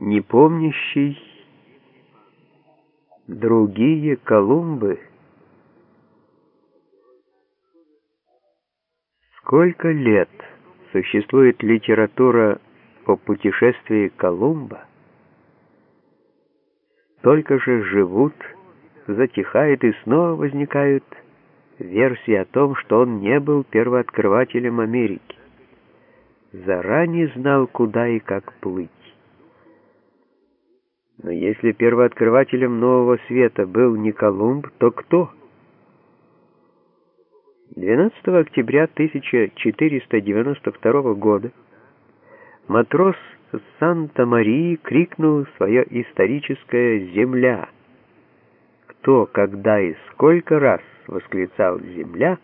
не помнящий другие Колумбы. Сколько лет существует литература о путешествии Колумба, только же живут, затихают и снова возникают версии о том, что он не был первооткрывателем Америки, заранее знал, куда и как плыть. Но если первооткрывателем нового света был не Колумб, то кто? 12 октября 1492 года матрос Санта-Марии крикнул свое историческое «Земля!». Кто, когда и сколько раз восклицал «Земля!»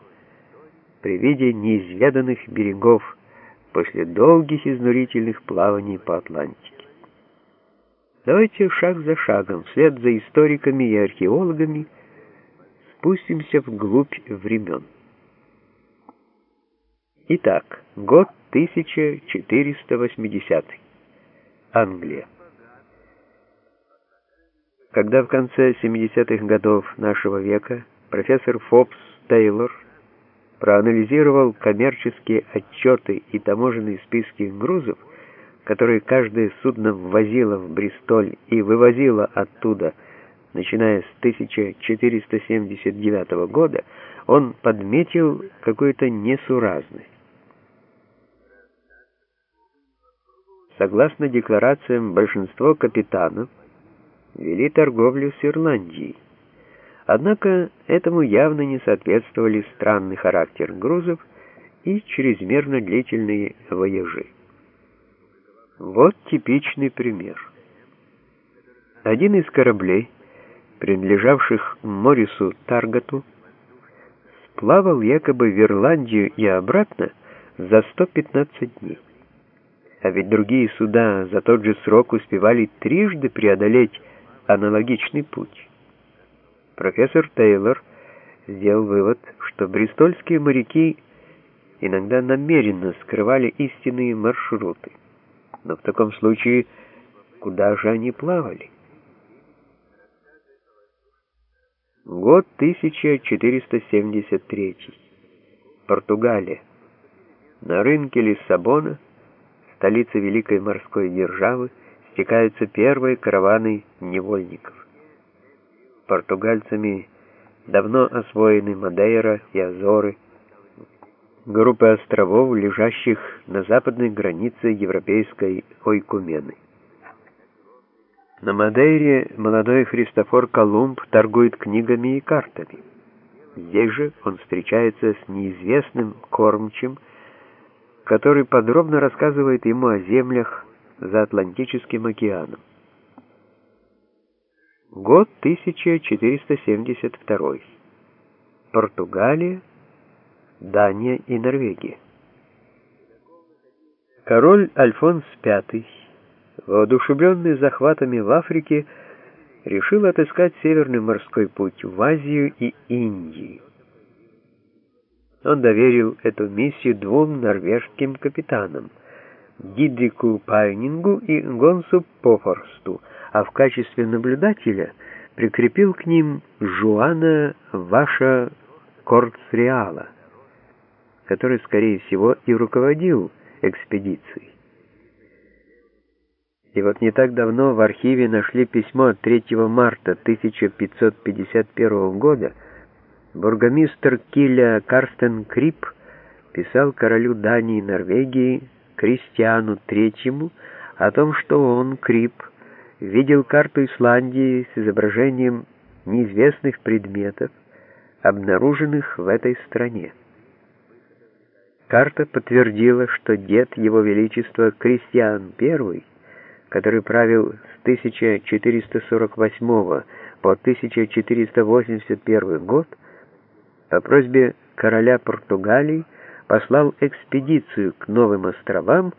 при виде неизведанных берегов после долгих изнурительных плаваний по Атлантике. Давайте шаг за шагом, вслед за историками и археологами, спустимся вглубь времен. Итак, год 1480. Англия. Когда в конце 70-х годов нашего века профессор Фобс Тейлор проанализировал коммерческие отчеты и таможенные списки грузов, которые каждое судно ввозило в Бристоль и вывозило оттуда, начиная с 1479 года, он подметил какую-то несуразность. Согласно декларациям, большинство капитанов вели торговлю с Ирландией. Однако этому явно не соответствовали странный характер грузов и чрезмерно длительные вояжи. Вот типичный пример. Один из кораблей, принадлежавших Морису Таргату, сплавал якобы в Ирландию и обратно за 115 дней. А ведь другие суда за тот же срок успевали трижды преодолеть аналогичный путь. Профессор Тейлор сделал вывод, что бристольские моряки иногда намеренно скрывали истинные маршруты. Но в таком случае, куда же они плавали? Год 1473. Португалия. На рынке Лиссабона, столице великой морской державы, стекаются первые караваны невольников. Португальцами давно освоены Мадейра и Азоры, группы островов, лежащих на западной границе европейской Ойкумены. На Мадейре молодой Христофор Колумб торгует книгами и картами. Здесь же он встречается с неизвестным кормчим, который подробно рассказывает ему о землях за Атлантическим океаном. Год 1472. Португалия, Дания и Норвегия. Король Альфонс V, воодушевленный захватами в Африке, решил отыскать Северный морской путь в Азию и Индию. Он доверил эту миссию двум норвежским капитанам – Дидрику Пайнингу и Гонсу Пофорсту, а в качестве наблюдателя прикрепил к ним Жуана Ваша Кортсреала – который, скорее всего, и руководил экспедицией. И вот не так давно в архиве нашли письмо 3 марта 1551 года. Бургомистр Киля Карстен Крип писал королю Дании и Норвегии Кристиану III о том, что он, Крип, видел карту Исландии с изображением неизвестных предметов, обнаруженных в этой стране. Карта подтвердила, что дед Его Величества Кристиан I, который правил с 1448 по 1481 год, по просьбе короля Португалии послал экспедицию к новым островам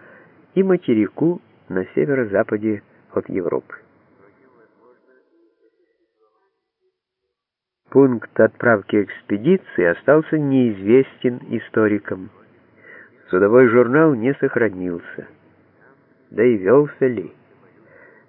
и материку на северо-западе от Европы. Пункт отправки экспедиции остался неизвестен историкам. Судовой журнал не сохранился. Да и велся ли?